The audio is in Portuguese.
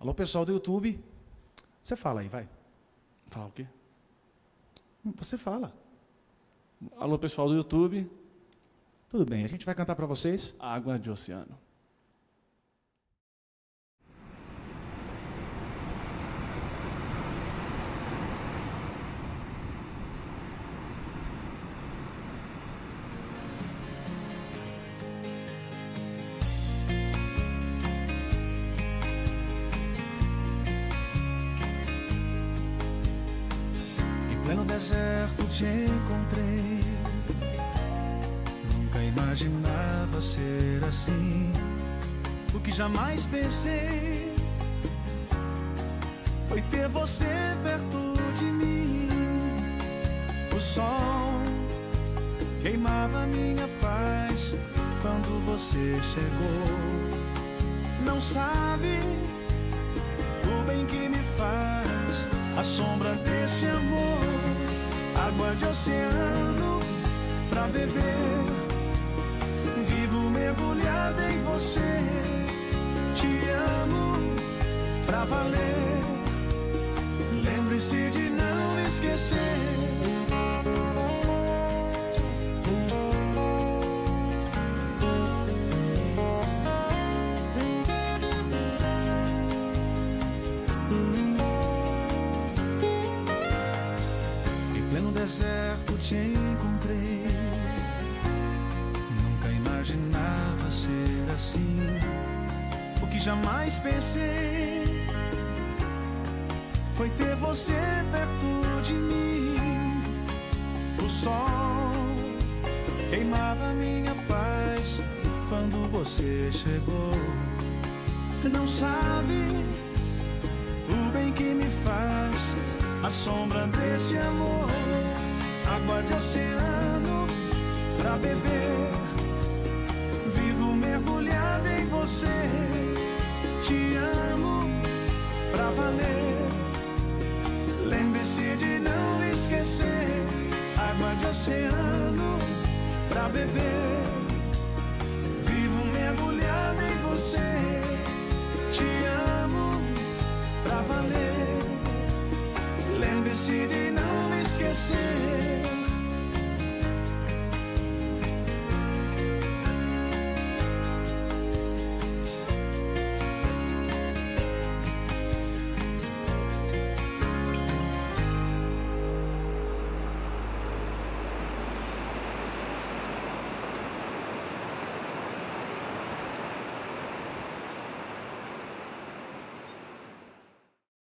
Alô, pessoal do YouTube. Você fala aí, vai. Fala o quê? Você fala. Alô, pessoal do YouTube. Tudo bem, a gente vai cantar para vocês. Água de oceano. Em pleno deserto te encontrei. Nunca imaginava ser assim. O que jamais pensei foi ter você perto de mim. O sol queimava minha paz quando você chegou. Não sabe o bem que me faz a sombra desse amor, água de oceano pra beber. Vivo mergulhada em você, te amo pra valer. Lembre-se de não esquecer. Deserto te encontrei. Nunca imaginava ser assim. O que jamais pensei foi ter você perto de mim. O sol queimava minha paz quando você chegou. Não sabe o bem que me faz a sombra desse amor, água de oceano pra beber. Vivo mergulhada em você, te amo pra valer. Lembre-se de não esquecer, água de oceano pra beber. Vivo mergulhada em você, te amo pra valer. Lembre-se de não esquecer